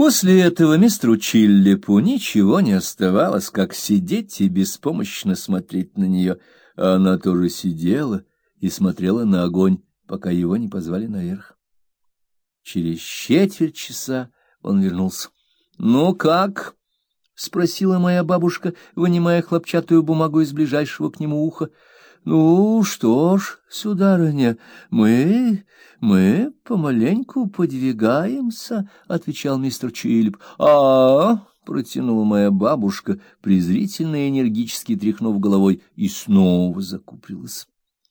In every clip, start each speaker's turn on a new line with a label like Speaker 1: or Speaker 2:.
Speaker 1: После этого мистеру Чиллипу ничего не оставалось, как сидеть и беспомощно смотреть на нее. Она тоже сидела и смотрела на огонь, пока его не позвали наверх. Через четверть часа он вернулся. — Ну как? — спросила моя бабушка, вынимая хлопчатую бумагу из ближайшего к нему уха. — Ну что ж, сударыня, мы... мы помаленьку подвигаемся, — отвечал мистер Чилип. — А, — протянула моя бабушка, презрительно и энергически тряхнув головой, и снова закуприлась.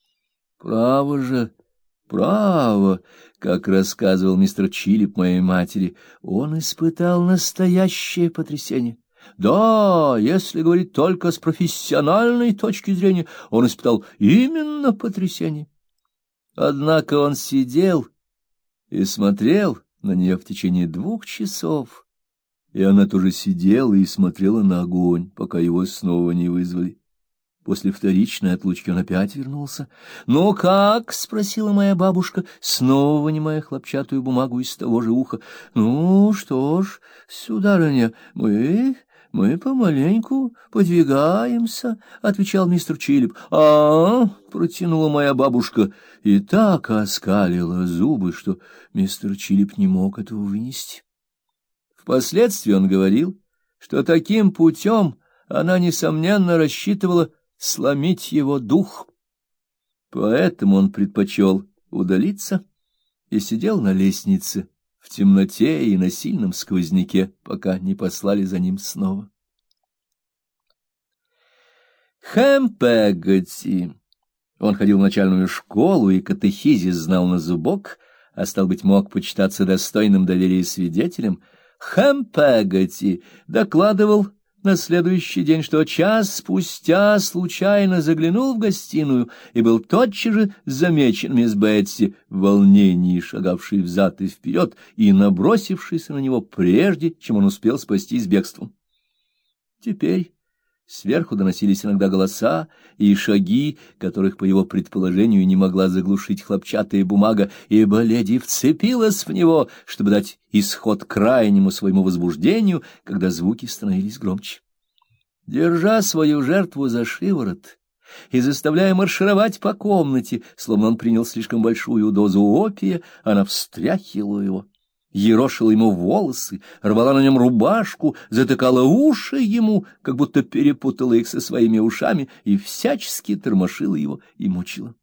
Speaker 1: — Право же, право, как рассказывал мистер Чилип моей матери, он испытал настоящее потрясение. Да, если говорить только с профессиональной точки зрения, он испытал именно потрясение. Однако он сидел и смотрел на нее в течение двух часов, и она тоже сидела и смотрела на огонь, пока его снова не вызвали. После вторичной отлучки он опять вернулся. — Ну как? — спросила моя бабушка, снова вынимая хлопчатую бумагу из того же уха. — Ну что ж, сударыня, мы мы помаленьку подвигаемся, — отвечал мистер Чилип. — А, — протянула моя бабушка, и так оскалила зубы, что мистер Чилип не мог этого вынести. Впоследствии он говорил, что таким путем она, несомненно, рассчитывала сломить его дух. Поэтому он предпочел удалиться и сидел на лестнице, в темноте и на сильном сквозняке, пока не послали за ним снова. Хэм Пегати. Он ходил в начальную школу и катехизис знал на зубок, а, стал быть, мог почитаться достойным доверия свидетелем. Хэм Пегати докладывал на следующий день, что час спустя случайно заглянул в гостиную и был тотчас же замечен мисс Бетси в волнении, шагавшей взад и вперед и набросившейся на него прежде, чем он успел спастись бегством. Теперь сверху доносились иногда голоса и шаги, которых, по его предположению, не могла заглушить хлопчатая бумага, ибо леди вцепилась в него, чтобы дать исход крайнему своему возбуждению, когда звуки становились громче. Держа свою жертву за шиворот и заставляя маршировать по комнате, словно он принял слишком большую дозу опия, она встряхивала его ерошила ему волосы, рвала на нем рубашку, затыкала уши ему, как будто перепутала их со своими ушами и всячески тормошила его и мучила.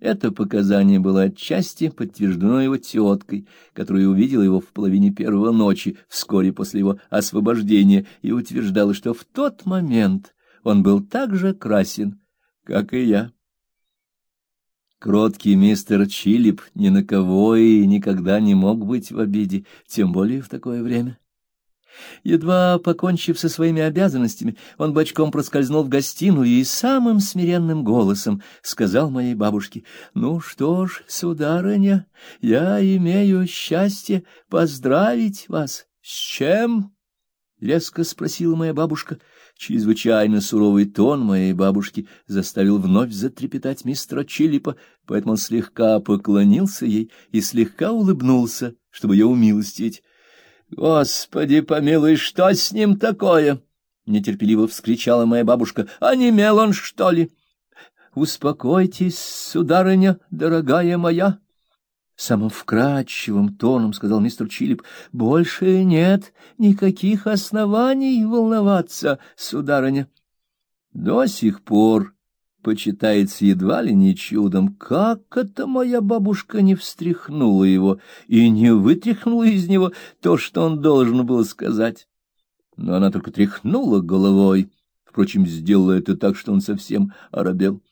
Speaker 1: Это показание было отчасти подтверждено его теткой, которая увидела его в половине первого ночи, вскоре после его освобождения, и утверждала, что в тот момент он был так же красен, как и я. Кроткий мистер Чилип ни на кого и никогда не мог быть в обиде, тем более в такое время. Едва покончив со своими обязанностями, он бочком проскользнул в гостиную и самым смиренным голосом сказал моей бабушке, «Ну что ж, сударыня, я имею счастье поздравить вас. С чем?» — резко спросила моя бабушка. Чрезвычайно суровый тон моей бабушки заставил вновь затрепетать мистера Чилипа, поэтому он слегка поклонился ей и слегка улыбнулся, чтобы ее умилостивить. — Господи помилуй, что с ним такое? — нетерпеливо вскричала моя бабушка. — А не мел он, что ли? — Успокойтесь, сударыня, дорогая моя, самым вкрадчивым тоном сказал мистер Чилип, — больше нет никаких оснований волноваться, сударыня. До сих пор почитается едва ли не чудом, как это моя бабушка не встряхнула его и не вытряхнула из него то, что он должен был сказать. Но она только тряхнула головой, впрочем, сделала это так, что он совсем оробел. —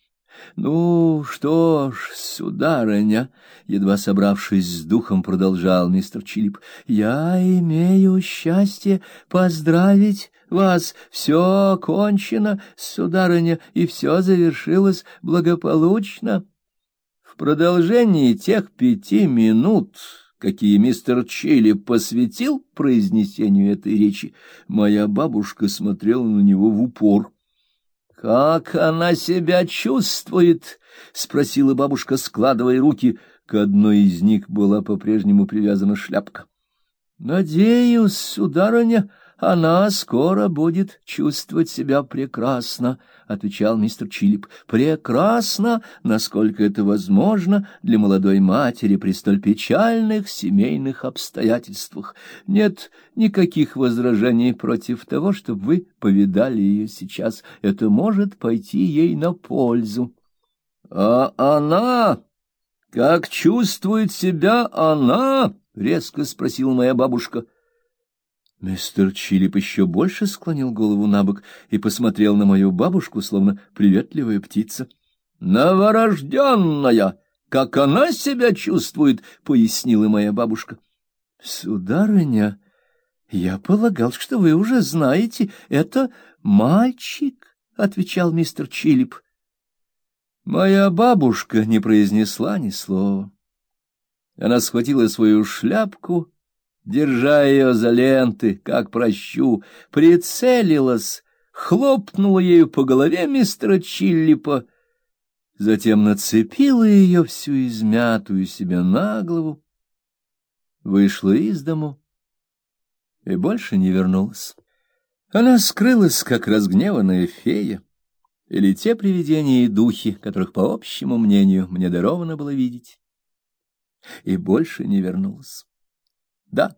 Speaker 1: Ну, что ж, сударыня, — едва собравшись с духом, продолжал мистер Чилип, — я имею счастье поздравить вас. Все кончено, сударыня, и все завершилось благополучно. В продолжении тех пяти минут, какие мистер Чилип посвятил произнесению этой речи, моя бабушка смотрела на него в упор. — как она себя чувствует? спросила бабушка, складывая руки. К одной из них была по-прежнему привязана шляпка. — Надеюсь, сударыня, она скоро будет чувствовать себя прекрасно, — отвечал мистер Чилип. — Прекрасно, насколько это возможно для молодой матери при столь печальных семейных обстоятельствах. Нет никаких возражений против того, чтобы вы повидали ее сейчас. Это может пойти ей на пользу. — А она... Как чувствует себя она? — резко спросила моя бабушка. — Мистер Чилип еще больше склонил голову на бок и посмотрел на мою бабушку, словно приветливая птица. «Новорожденная! Как она себя чувствует!» — пояснила моя бабушка. «Сударыня, я полагал, что вы уже знаете, это мальчик», — отвечал мистер Чилип. Моя бабушка не произнесла ни слова. Она схватила свою шляпку держа ее за ленты, как прощу, прицелилась, хлопнула ею по голове мистера Чиллипа, затем нацепила ее всю измятую себе на голову, вышла из дому и больше не вернулась. Она скрылась, как разгневанная фея, или те привидения и духи, которых, по общему мнению, мне даровано было видеть, и больше не вернулась. Да,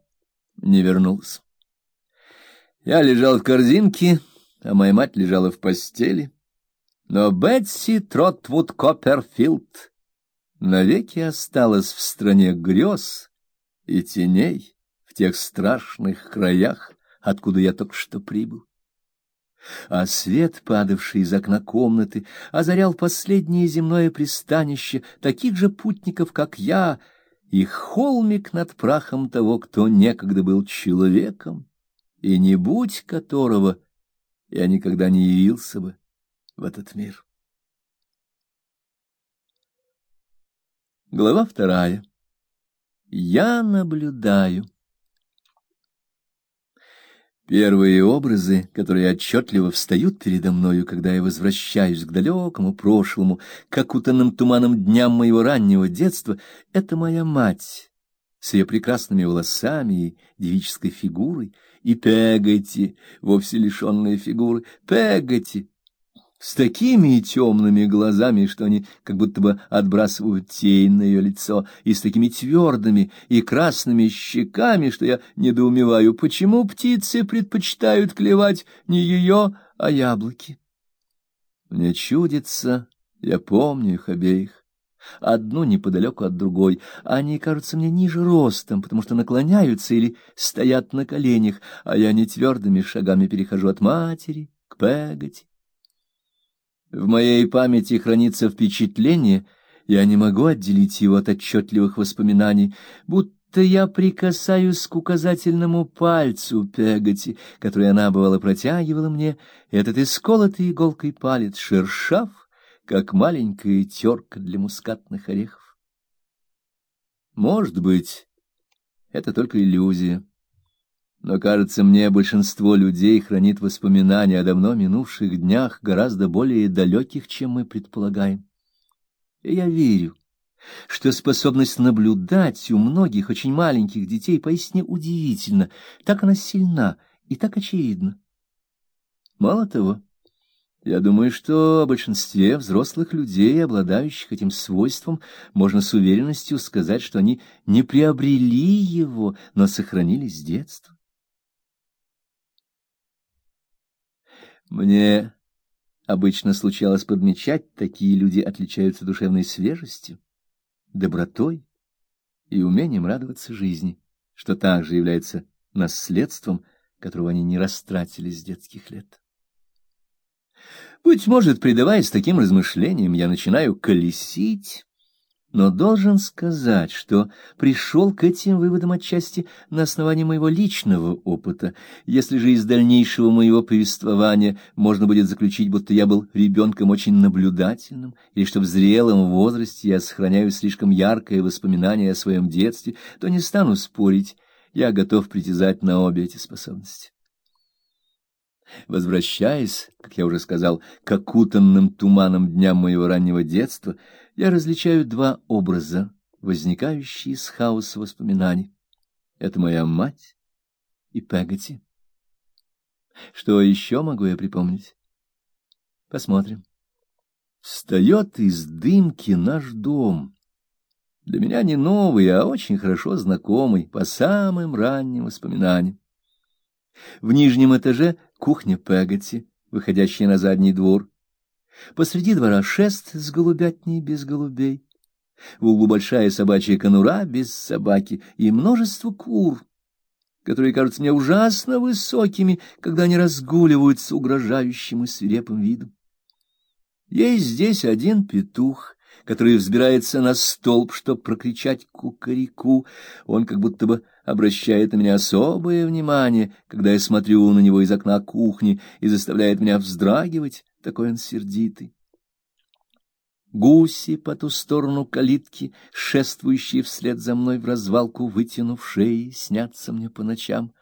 Speaker 1: не вернулся. Я лежал в корзинке, а моя мать лежала в постели. Но Бетси Тротвуд Копперфилд навеки осталась в стране грез и теней в тех страшных краях, откуда я только что прибыл. А свет, падавший из окна комнаты, озарял последнее земное пристанище таких же путников, как я — и холмик над прахом того, кто некогда был человеком, и не будь которого я никогда не явился бы в этот мир. Глава вторая. Я наблюдаю. Первые образы, которые отчетливо встают передо мною, когда я возвращаюсь к далекому прошлому, к окутанным туманом дням моего раннего детства, — это моя мать с ее прекрасными волосами и девической фигурой, и Пегати, вовсе лишенная фигуры, Пегати, с такими темными глазами, что они как будто бы отбрасывают тень на ее лицо, и с такими твердыми и красными щеками, что я недоумеваю, почему птицы предпочитают клевать не ее, а яблоки. Мне чудится, я помню их обеих, одну неподалеку от другой. Они кажутся мне ниже ростом, потому что наклоняются или стоят на коленях, а я не твердыми шагами перехожу от матери к Пегати. В моей памяти хранится впечатление, я не могу отделить его от отчетливых воспоминаний, будто я прикасаюсь к указательному пальцу Пегати, который она, бывало, протягивала мне, этот исколотый иголкой палец шершав, как маленькая терка для мускатных орехов. Может быть, это только иллюзия. Но, кажется мне, большинство людей хранит воспоминания о давно минувших днях гораздо более далеких, чем мы предполагаем. И я верю, что способность наблюдать у многих очень маленьких детей поистине удивительна, так она сильна и так очевидна. Мало того, я думаю, что о большинстве взрослых людей, обладающих этим свойством, можно с уверенностью сказать, что они не приобрели его, но сохранили с детства. Мне обычно случалось подмечать, такие люди отличаются душевной свежестью, добротой и умением радоваться жизни, что также является наследством, которого они не растратили с детских лет. Быть может, предаваясь таким размышлениям, я начинаю колесить но должен сказать, что пришел к этим выводам отчасти на основании моего личного опыта. Если же из дальнейшего моего повествования можно будет заключить, будто я был ребенком очень наблюдательным, или что в зрелом возрасте я сохраняю слишком яркое воспоминание о своем детстве, то не стану спорить, я готов притязать на обе эти способности. Возвращаясь, как я уже сказал, к окутанным туманом дням моего раннего детства, я различаю два образа, возникающие из хаоса воспоминаний. Это моя мать и Пегати. Что еще могу я припомнить? Посмотрим. Встает из дымки наш дом. Для меня не новый, а очень хорошо знакомый по самым ранним воспоминаниям. В нижнем этаже кухня Пегати, выходящая на задний двор. Посреди двора шест с голубятней без голубей. В углу большая собачья конура без собаки и множество кур, которые кажутся мне ужасно высокими, когда они разгуливают с угрожающим и свирепым видом. Есть здесь один петух, который взбирается на столб, чтобы прокричать кукареку. Он как будто бы обращает на меня особое внимание, когда я смотрю на него из окна кухни, и заставляет меня вздрагивать, такой он сердитый. Гуси по ту сторону калитки, шествующие вслед за мной в развалку, вытянув шеи, снятся мне по ночам.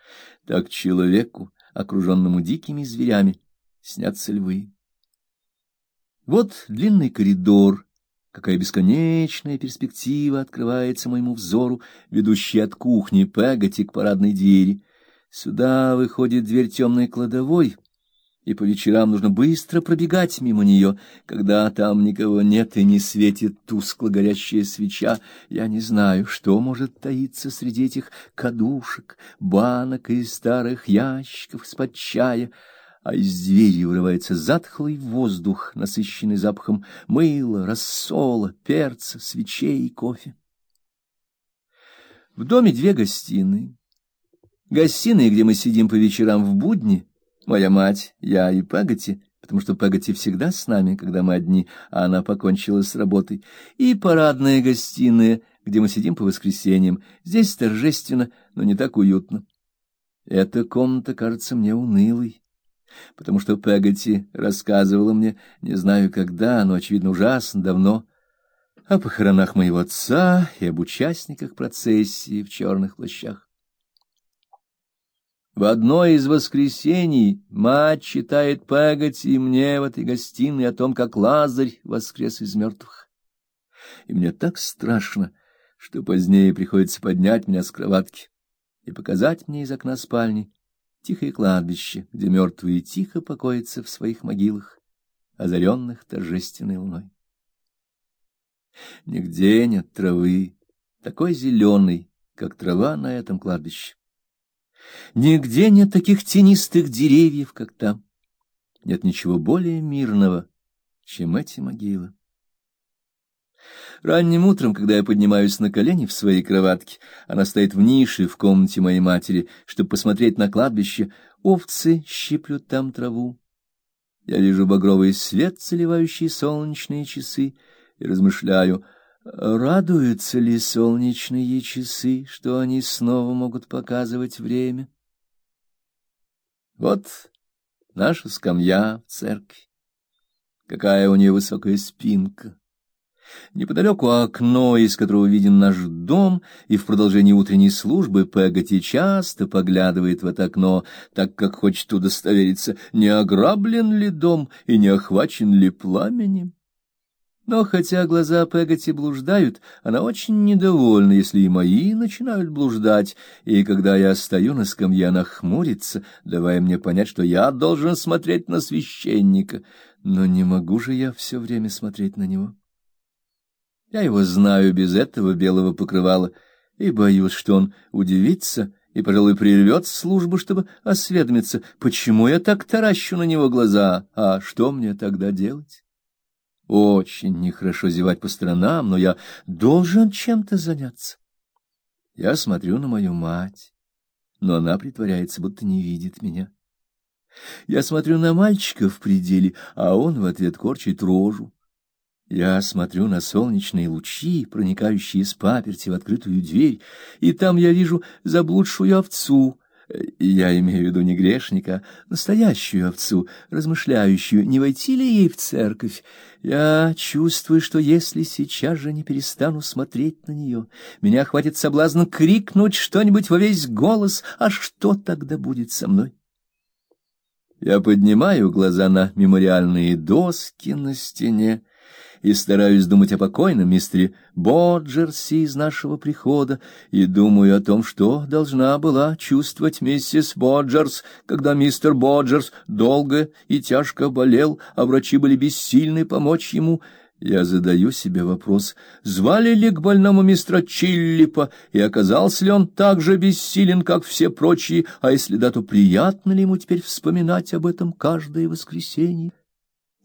Speaker 1: Так человеку, окруженному дикими зверями, снятся львы. Вот длинный коридор, какая бесконечная перспектива открывается моему взору, ведущая от кухни Пегати к парадной двери. Сюда выходит дверь темной кладовой — и по вечерам нужно быстро пробегать мимо нее, когда там никого нет и не светит тускло горящая свеча. Я не знаю, что может таиться среди этих кадушек, банок и старых ящиков из-под чая, а из двери вырывается затхлый воздух, насыщенный запахом мыла, рассола, перца, свечей и кофе. В доме две гостиные. Гостиная, где мы сидим по вечерам в будни, Моя мать, я и Пегати, потому что Пегати всегда с нами, когда мы одни, а она покончила с работой, и парадная гостиная, где мы сидим по воскресеньям. Здесь торжественно, но не так уютно. Эта комната кажется мне унылой, потому что Пегати рассказывала мне, не знаю когда, но, очевидно, ужасно давно, о похоронах моего отца и об участниках процессии в черных плащах. В одно из воскресений мать читает Пегати мне в этой гостиной о том, как Лазарь воскрес из мертвых. И мне так страшно, что позднее приходится поднять меня с кроватки и показать мне из окна спальни тихое кладбище, где мертвые тихо покоятся в своих могилах, озаренных торжественной луной. Нигде нет травы, такой зеленой, как трава на этом кладбище. Нигде нет таких тенистых деревьев, как там. Нет ничего более мирного, чем эти могилы. Ранним утром, когда я поднимаюсь на колени в своей кроватке, она стоит в нише в комнате моей матери, чтобы посмотреть на кладбище, овцы щиплют там траву. Я вижу багровый свет, заливающий солнечные часы, и размышляю — Радуются ли солнечные часы, что они снова могут показывать время? Вот наша скамья в церкви. Какая у нее высокая спинка. Неподалеку окно, из которого виден наш дом, и в продолжении утренней службы Пегати часто поглядывает в это окно, так как хочет удостовериться, не ограблен ли дом и не охвачен ли пламенем. Но хотя глаза Пегати блуждают, она очень недовольна, если и мои начинают блуждать, и когда я стою на скамье, она хмурится, давая мне понять, что я должен смотреть на священника, но не могу же я все время смотреть на него. Я его знаю без этого белого покрывала, и боюсь, что он удивится и, пожалуй, прервет службу, чтобы осведомиться, почему я так таращу на него глаза, а что мне тогда делать? Очень нехорошо зевать по сторонам, но я должен чем-то заняться. Я смотрю на мою мать, но она притворяется, будто не видит меня. Я смотрю на мальчика в пределе, а он в ответ корчит рожу. Я смотрю на солнечные лучи, проникающие из паперти в открытую дверь, и там я вижу заблудшую овцу, я имею в виду не грешника, настоящую овцу, размышляющую, не войти ли ей в церковь. Я чувствую, что если сейчас же не перестану смотреть на нее, меня хватит соблазн крикнуть что-нибудь во весь голос, а что тогда будет со мной? Я поднимаю глаза на мемориальные доски на стене и стараюсь думать о покойном мистере Боджерсе из нашего прихода, и думаю о том, что должна была чувствовать миссис Боджерс, когда мистер Боджерс долго и тяжко болел, а врачи были бессильны помочь ему. Я задаю себе вопрос, звали ли к больному мистера Чиллипа, и оказался ли он так же бессилен, как все прочие, а если да, то приятно ли ему теперь вспоминать об этом каждое воскресенье?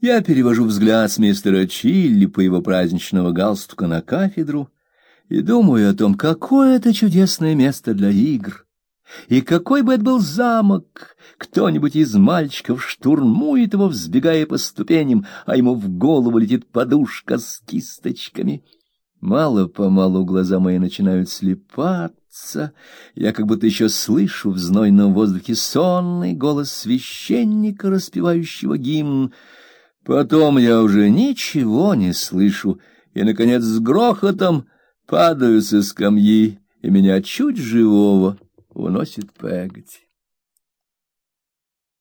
Speaker 1: Я перевожу взгляд с мистера Чилли по его праздничного галстука на кафедру и думаю о том, какое это чудесное место для игр. И какой бы это был замок! Кто-нибудь из мальчиков штурмует его, взбегая по ступеням, а ему в голову летит подушка с кисточками. Мало-помалу глаза мои начинают слепаться. Я как будто еще слышу в знойном воздухе сонный голос священника, распевающего гимн. Потом я уже ничего не слышу, и, наконец, с грохотом падаю со скамьи, и меня чуть живого уносит Пегати.